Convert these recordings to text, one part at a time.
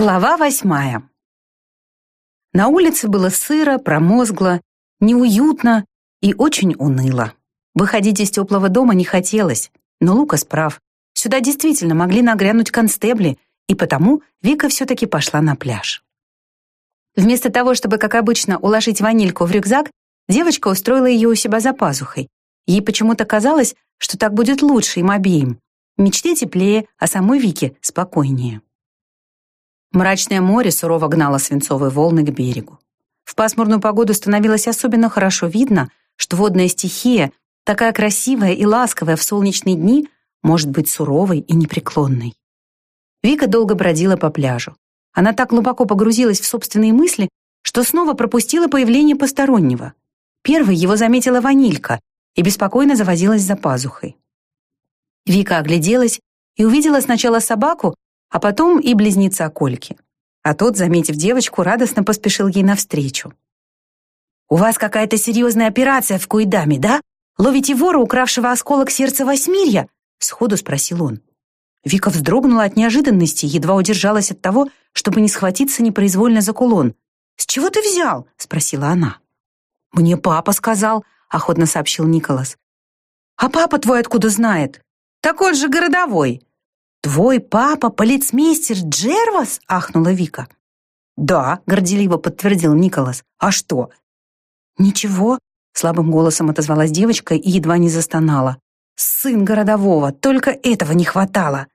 Глава восьмая. На улице было сыро, промозгло, неуютно и очень уныло. Выходить из теплого дома не хотелось, но Лукас прав. Сюда действительно могли нагрянуть констебли, и потому Вика все-таки пошла на пляж. Вместо того, чтобы, как обычно, уложить ванильку в рюкзак, девочка устроила ее у себя за пазухой. Ей почему-то казалось, что так будет лучше им обеим. Мечте теплее, а самой Вике спокойнее. Мрачное море сурово гнало свинцовые волны к берегу. В пасмурную погоду становилось особенно хорошо видно, что водная стихия, такая красивая и ласковая в солнечные дни, может быть суровой и непреклонной. Вика долго бродила по пляжу. Она так глубоко погрузилась в собственные мысли, что снова пропустила появление постороннего. Первой его заметила ванилька и беспокойно завозилась за пазухой. Вика огляделась и увидела сначала собаку, а потом и близнеца Кольки. А тот, заметив девочку, радостно поспешил ей навстречу. «У вас какая-то серьезная операция в Куидаме, да? Ловите вора, укравшего осколок сердца Восьмирья?» — сходу спросил он. Вика вздрогнула от неожиданности, едва удержалась от того, чтобы не схватиться непроизвольно за кулон. «С чего ты взял?» — спросила она. «Мне папа сказал», — охотно сообщил Николас. «А папа твой откуда знает?» «Так он же городовой», «Твой папа полицмейстер Джервас?» — ахнула Вика. «Да», — горделиво подтвердил Николас. «А что?» «Ничего», — слабым голосом отозвалась девочка и едва не застонала. «Сын городового, только этого не хватало».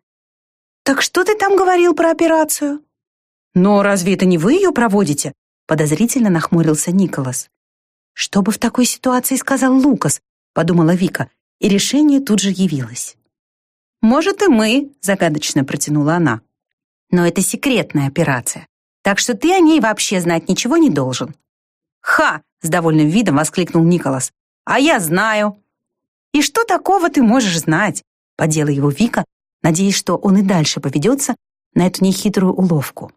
«Так что ты там говорил про операцию?» «Но разве это не вы ее проводите?» — подозрительно нахмурился Николас. «Что бы в такой ситуации сказал Лукас?» — подумала Вика, и решение тут же явилось. «Может, и мы», — загадочно протянула она. «Но это секретная операция, так что ты о ней вообще знать ничего не должен». «Ха!» — с довольным видом воскликнул Николас. «А я знаю». «И что такого ты можешь знать?» — подела его Вика, надеясь, что он и дальше поведется на эту нехитрую уловку.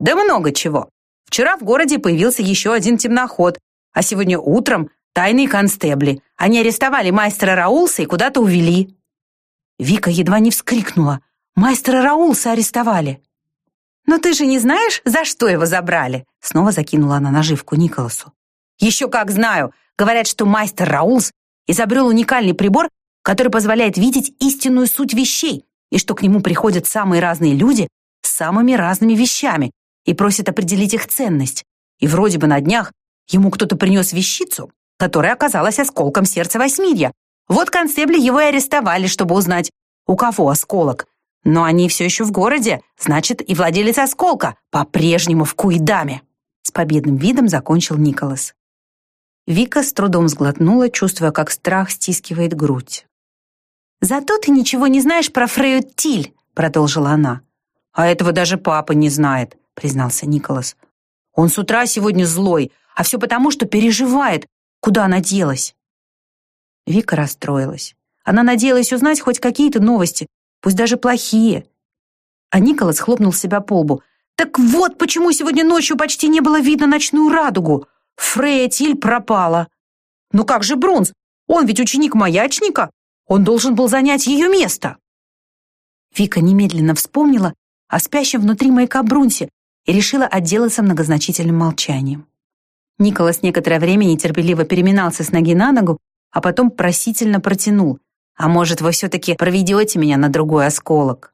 «Да много чего. Вчера в городе появился еще один темноход, а сегодня утром тайные констебли. Они арестовали мастера Раулса и куда-то увели». Вика едва не вскрикнула. «Мастера Раулса арестовали!» «Но ты же не знаешь, за что его забрали?» Снова закинула она наживку Николасу. «Еще как знаю! Говорят, что мастер Раулс изобрел уникальный прибор, который позволяет видеть истинную суть вещей, и что к нему приходят самые разные люди с самыми разными вещами и просят определить их ценность. И вроде бы на днях ему кто-то принес вещицу, которая оказалась осколком сердца Восьмирья, вот констебли его и арестовали, чтобы узнать, у кого осколок. Но они все еще в городе, значит, и владелец осколка по-прежнему в Куидаме. С победным видом закончил Николас. Вика с трудом сглотнула, чувствуя, как страх стискивает грудь. «Зато ты ничего не знаешь про Фрею Тиль», — продолжила она. «А этого даже папа не знает», — признался Николас. «Он с утра сегодня злой, а все потому, что переживает, куда она делась». Вика расстроилась. Она надеялась узнать хоть какие-то новости, пусть даже плохие. А Николас хлопнул себя по лбу. «Так вот почему сегодня ночью почти не было видно ночную радугу. Фрея Тиль пропала». «Ну как же Брунс? Он ведь ученик маячника. Он должен был занять ее место». Вика немедленно вспомнила о спящем внутри маяка Брунсе и решила отделаться многозначительным молчанием. Николас некоторое время нетерпеливо переминался с ноги на ногу, а потом просительно протянул. «А может, вы все-таки проведете меня на другой осколок?»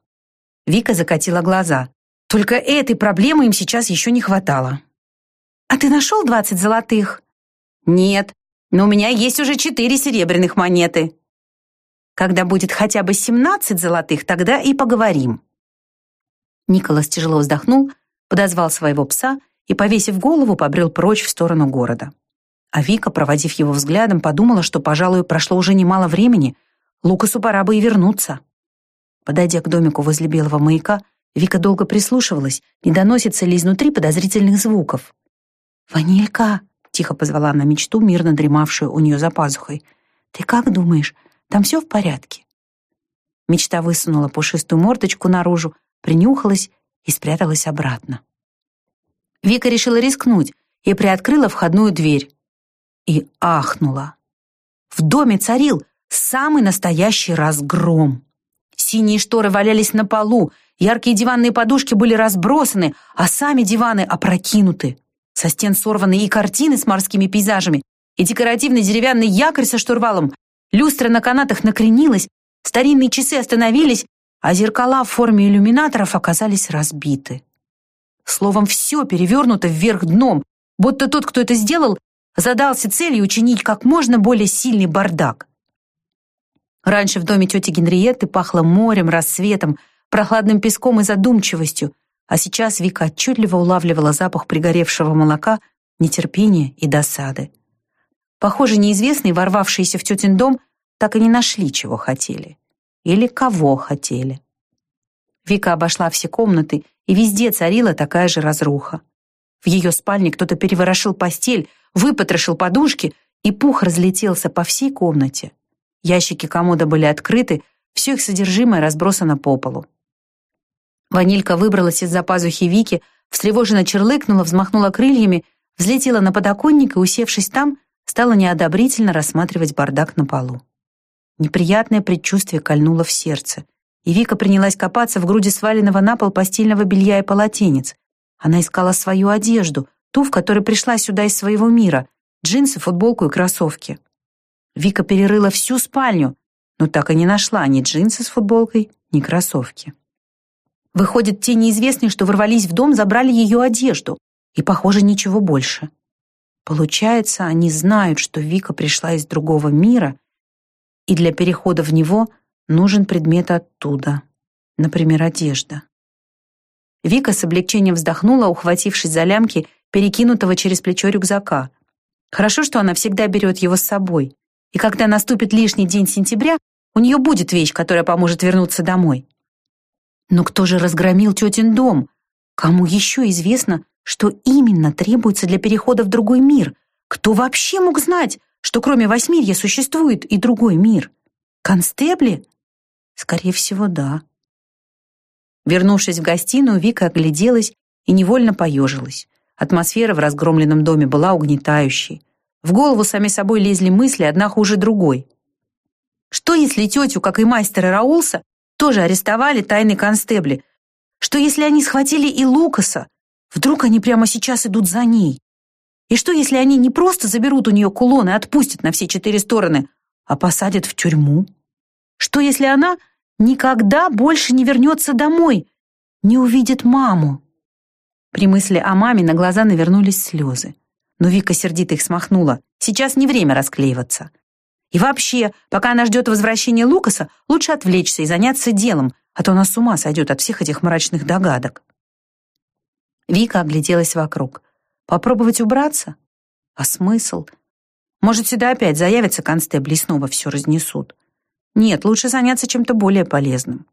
Вика закатила глаза. Только этой проблемы им сейчас еще не хватало. «А ты нашел двадцать золотых?» «Нет, но у меня есть уже четыре серебряных монеты». «Когда будет хотя бы семнадцать золотых, тогда и поговорим». Николас тяжело вздохнул, подозвал своего пса и, повесив голову, побрел прочь в сторону города. А Вика, проводив его взглядом, подумала, что, пожалуй, прошло уже немало времени, Лукасу пора бы и вернуться. Подойдя к домику возле белого маяка, Вика долго прислушивалась, не доносится ли изнутри подозрительных звуков. «Ванилька!» — тихо позвала она мечту, мирно дремавшую у нее за пазухой. «Ты как думаешь, там все в порядке?» Мечта высунула пушистую мордочку наружу, принюхалась и спряталась обратно. Вика решила рискнуть и приоткрыла входную дверь и ахнула. В доме царил самый настоящий разгром. Синие шторы валялись на полу, яркие диванные подушки были разбросаны, а сами диваны опрокинуты. Со стен сорваны и картины с морскими пейзажами, и декоративный деревянный якорь со штурвалом. Люстра на канатах накренилась, старинные часы остановились, а зеркала в форме иллюминаторов оказались разбиты. Словом, все перевернуто вверх дном, будто тот, кто это сделал, задался целью учинить как можно более сильный бардак. Раньше в доме тети Генриетты пахло морем, рассветом, прохладным песком и задумчивостью, а сейчас Вика отчетливо улавливала запах пригоревшего молока, нетерпения и досады. Похоже, неизвестные, ворвавшиеся в тетин дом, так и не нашли, чего хотели. Или кого хотели. Вика обошла все комнаты, и везде царила такая же разруха. В ее спальне кто-то переворошил постель, выпотрошил подушки, и пух разлетелся по всей комнате. Ящики комода были открыты, все их содержимое разбросано по полу. Ванилька выбралась из-за пазухи Вики, встревоженно черлыкнула, взмахнула крыльями, взлетела на подоконник и, усевшись там, стала неодобрительно рассматривать бардак на полу. Неприятное предчувствие кольнуло в сердце и Вика принялась копаться в груди сваленного на пол постельного белья и полотенец. Она искала свою одежду, ту, в которой пришла сюда из своего мира, джинсы, футболку и кроссовки. Вика перерыла всю спальню, но так и не нашла ни джинсы с футболкой, ни кроссовки. Выходит, те неизвестные, что ворвались в дом, забрали ее одежду, и, похоже, ничего больше. Получается, они знают, что Вика пришла из другого мира, и для перехода в него – нужен предмет оттуда, например, одежда. Вика с облегчением вздохнула, ухватившись за лямки перекинутого через плечо рюкзака. Хорошо, что она всегда берет его с собой. И когда наступит лишний день сентября, у нее будет вещь, которая поможет вернуться домой. Но кто же разгромил тетин дом? Кому еще известно, что именно требуется для перехода в другой мир? Кто вообще мог знать, что кроме Восьмирья существует и другой мир? Констебли? Скорее всего, да. Вернувшись в гостиную, Вика огляделась и невольно поежилась. Атмосфера в разгромленном доме была угнетающей. В голову сами собой лезли мысли, одна хуже другой. Что если тетю, как и мастера Раулса, тоже арестовали тайные констебли? Что если они схватили и Лукаса? Вдруг они прямо сейчас идут за ней? И что если они не просто заберут у нее кулон и отпустят на все четыре стороны, а посадят в тюрьму? Что если она никогда больше не вернется домой, не увидит маму? При мысли о маме на глаза навернулись слезы. Но Вика сердито их смахнула. Сейчас не время расклеиваться. И вообще, пока она ждет возвращения Лукаса, лучше отвлечься и заняться делом, а то она с ума сойдет от всех этих мрачных догадок. Вика огляделась вокруг. Попробовать убраться? А смысл? Может, сюда опять заявятся констебли и снова все разнесут. Нет, лучше заняться чем-то более полезным.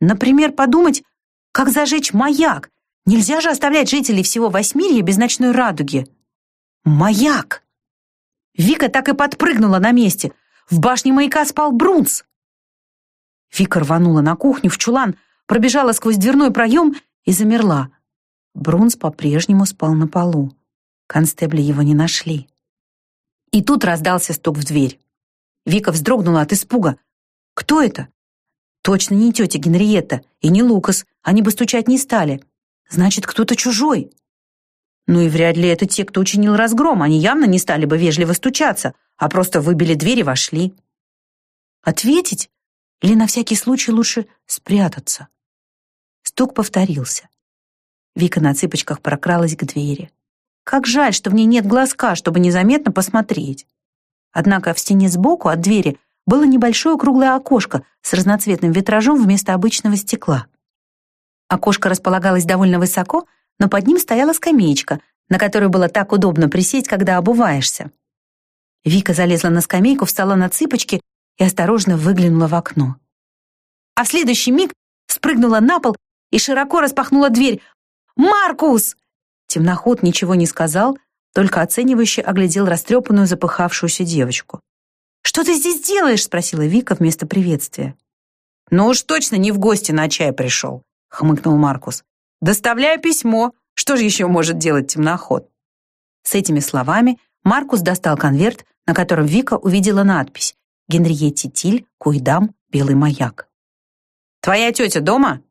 Например, подумать, как зажечь маяк. Нельзя же оставлять жителей всего Восьмирья без ночной радуги. Маяк! Вика так и подпрыгнула на месте. В башне маяка спал Брунс. Вика рванула на кухню в чулан, пробежала сквозь дверной проем и замерла. Брунс по-прежнему спал на полу. Констебли его не нашли. И тут раздался стук в дверь. Вика вздрогнула от испуга. Кто это? Точно не тетя Генриетта и не Лукас. Они бы стучать не стали. Значит, кто-то чужой. Ну и вряд ли это те, кто учинил разгром. Они явно не стали бы вежливо стучаться, а просто выбили дверь и вошли. Ответить? Или на всякий случай лучше спрятаться? Стук повторился. Вика на цыпочках прокралась к двери. Как жаль, что в ней нет глазка, чтобы незаметно посмотреть. Однако в стене сбоку от двери было небольшое круглое окошко с разноцветным витражом вместо обычного стекла. Окошко располагалось довольно высоко, но под ним стояла скамеечка, на которую было так удобно присесть, когда обуваешься. Вика залезла на скамейку, встала на цыпочки и осторожно выглянула в окно. А в следующий миг спрыгнула на пол и широко распахнула дверь. «Маркус!» Темноход ничего не сказал, только оценивающе оглядел растрепанную запыхавшуюся девочку. «Что ты здесь делаешь?» — спросила Вика вместо приветствия. «Ну уж точно не в гости на чай пришел», — хмыкнул Маркус. «Доставляю письмо. Что же еще может делать темноход?» С этими словами Маркус достал конверт, на котором Вика увидела надпись «Генриетти Тиль, Куйдам, Белый маяк». «Твоя тетя дома?»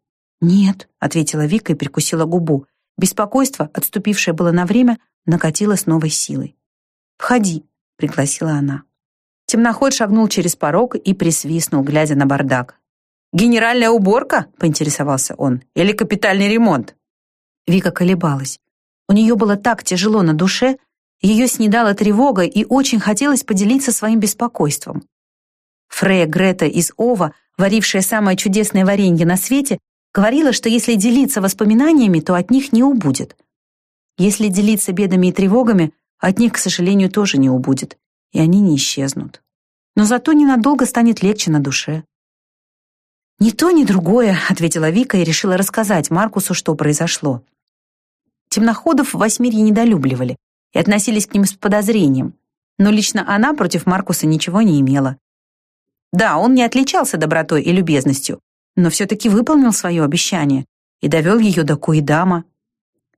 «Нет», — ответила Вика и прикусила губу. Беспокойство, отступившее было на время, накатило с новой силой. «Входи», — пригласила она. Темноход шагнул через порог и присвистнул, глядя на бардак. «Генеральная уборка?» — поинтересовался он. «Или капитальный ремонт?» Вика колебалась. У нее было так тяжело на душе, ее снедала тревога и очень хотелось поделиться своим беспокойством. Фрея Грета из Ова, варившая самое чудесное варенье на свете, говорила, что если делиться воспоминаниями, то от них не убудет. Если делиться бедами и тревогами, от них, к сожалению, тоже не убудет, и они не исчезнут. Но зато ненадолго станет легче на душе. «Ни то, ни другое», — ответила Вика и решила рассказать Маркусу, что произошло. Темноходов в Восьмирье недолюбливали и относились к ним с подозрением, но лично она против Маркуса ничего не имела. Да, он не отличался добротой и любезностью, но все-таки выполнил свое обещание и довел ее до Куидама.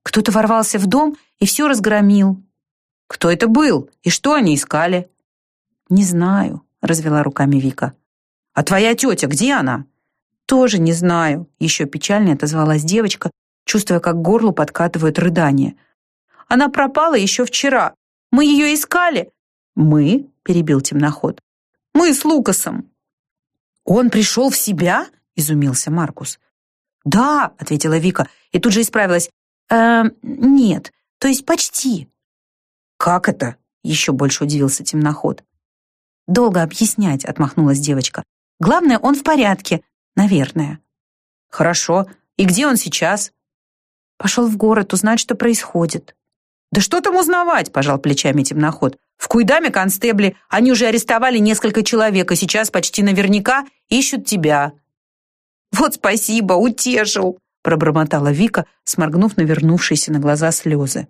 Кто-то ворвался в дом и все разгромил. Кто это был и что они искали? «Не знаю», — развела руками Вика. «А твоя тетя, где она?» «Тоже не знаю», — еще печальнее отозвалась девочка, чувствуя, как горлу подкатывают рыдания. «Она пропала еще вчера. Мы ее искали». «Мы?» — перебил темноход. «Мы с Лукасом». «Он пришел в себя?» — изумился Маркус. «Да», — ответила Вика, и тут же исправилась. «Э, нет, то есть почти». «Как это?» — еще больше удивился темноход. «Долго объяснять», — отмахнулась девочка. «Главное, он в порядке, наверное». «Хорошо. И где он сейчас?» «Пошел в город узнать, что происходит». «Да что там узнавать?» — пожал плечами темноход. «В Куйдаме констебли. Они уже арестовали несколько человек, и сейчас почти наверняка ищут тебя». «Вот спасибо, утешил», — пробормотала Вика, сморгнув навернувшиеся на глаза слезы.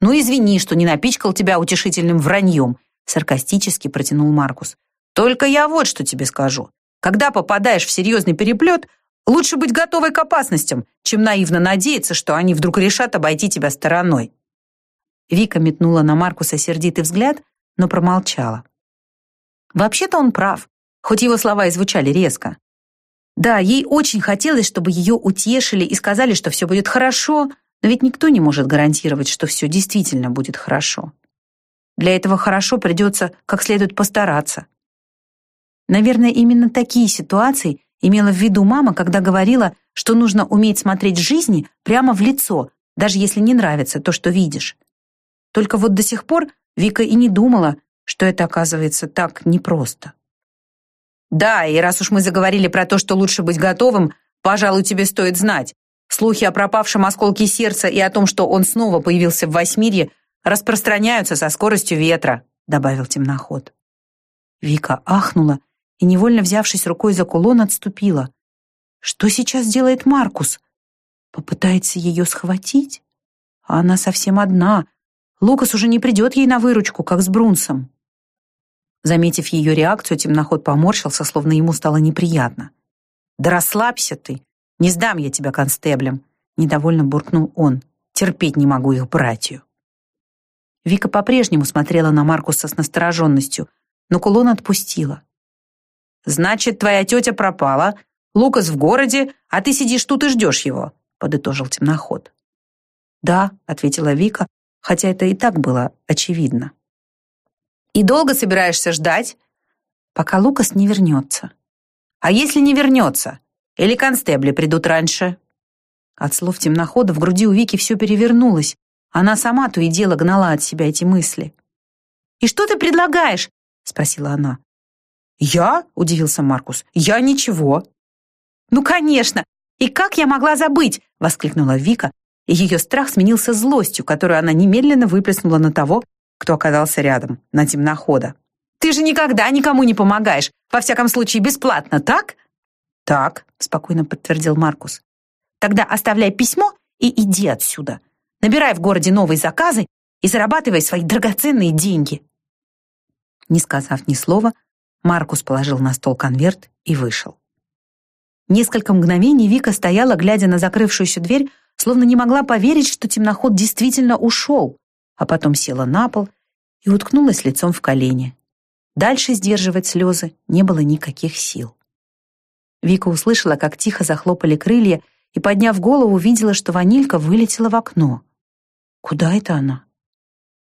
«Ну, извини, что не напичкал тебя утешительным враньем», — саркастически протянул Маркус. «Только я вот что тебе скажу. Когда попадаешь в серьезный переплет, лучше быть готовой к опасностям, чем наивно надеяться, что они вдруг решат обойти тебя стороной». Вика метнула на Маркуса сердитый взгляд, но промолчала. Вообще-то он прав, хоть его слова и звучали резко. Да, ей очень хотелось, чтобы ее утешили и сказали, что все будет хорошо, но ведь никто не может гарантировать, что все действительно будет хорошо. Для этого хорошо придется как следует постараться. Наверное, именно такие ситуации имела в виду мама, когда говорила, что нужно уметь смотреть жизни прямо в лицо, даже если не нравится то, что видишь. Только вот до сих пор Вика и не думала, что это оказывается так непросто. Да, и раз уж мы заговорили про то, что лучше быть готовым, пожалуй, тебе стоит знать. Слухи о пропавшем осколке сердца и о том, что он снова появился в Восьмирье, распространяются со скоростью ветра», — добавил темноход. Вика ахнула и, невольно взявшись рукой за кулон, отступила. «Что сейчас делает Маркус? Попытается ее схватить? А она совсем одна. Лукас уже не придет ей на выручку, как с Брунсом». Заметив ее реакцию, темноход поморщился, словно ему стало неприятно. «Да расслабься ты! Не сдам я тебя констеблем!» Недовольно буркнул он. «Терпеть не могу их братью!» Вика по-прежнему смотрела на Маркуса с настороженностью, но кулон отпустила. «Значит, твоя тетя пропала, Лукас в городе, а ты сидишь тут и ждешь его», подытожил темноход. «Да», — ответила Вика, хотя это и так было очевидно. И долго собираешься ждать? Пока Лукас не вернется. А если не вернется? Или констебли придут раньше? От слов темнохода в груди у Вики все перевернулось. Она сама то и дело гнала от себя эти мысли. «И что ты предлагаешь?» — спросила она. «Я?» — удивился Маркус. «Я ничего». «Ну, конечно! И как я могла забыть?» — воскликнула Вика, и ее страх сменился злостью, которую она немедленно выплеснула на того, кто оказался рядом, на темнохода. «Ты же никогда никому не помогаешь, во всяком случае бесплатно, так?» «Так», — спокойно подтвердил Маркус. «Тогда оставляй письмо и иди отсюда. Набирай в городе новые заказы и зарабатывай свои драгоценные деньги». Не сказав ни слова, Маркус положил на стол конверт и вышел. Несколько мгновений Вика стояла, глядя на закрывшуюся дверь, словно не могла поверить, что темноход действительно ушел, а потом села на пол и уткнулась лицом в колени. Дальше сдерживать слезы не было никаких сил. Вика услышала, как тихо захлопали крылья, и, подняв голову, увидела, что ванилька вылетела в окно. Куда это она?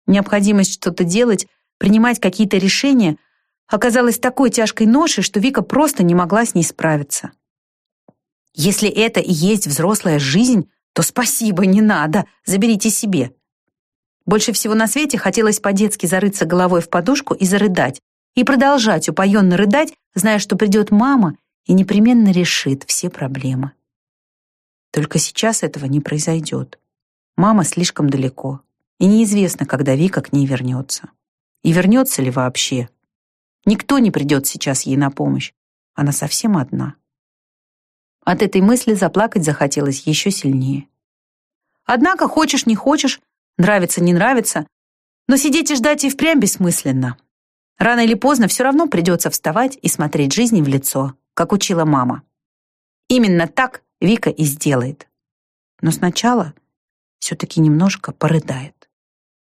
Необходимость что-то делать, принимать какие-то решения оказалась такой тяжкой ношей, что Вика просто не могла с ней справиться. Если это и есть взрослая жизнь, то спасибо, не надо, заберите себе. Больше всего на свете хотелось по-детски зарыться головой в подушку и зарыдать, и продолжать упоенно рыдать, зная, что придет мама и непременно решит все проблемы. Только сейчас этого не произойдет. Мама слишком далеко, и неизвестно, когда Вика к ней вернется. И вернется ли вообще. Никто не придет сейчас ей на помощь. Она совсем одна. От этой мысли заплакать захотелось еще сильнее. Однако, хочешь не хочешь, нравится не нравится, но сидеть и ждать и впрямь бессмысленно. Рано или поздно все равно придется вставать и смотреть жизни в лицо, как учила мама. Именно так Вика и сделает. Но сначала все-таки немножко порыдает.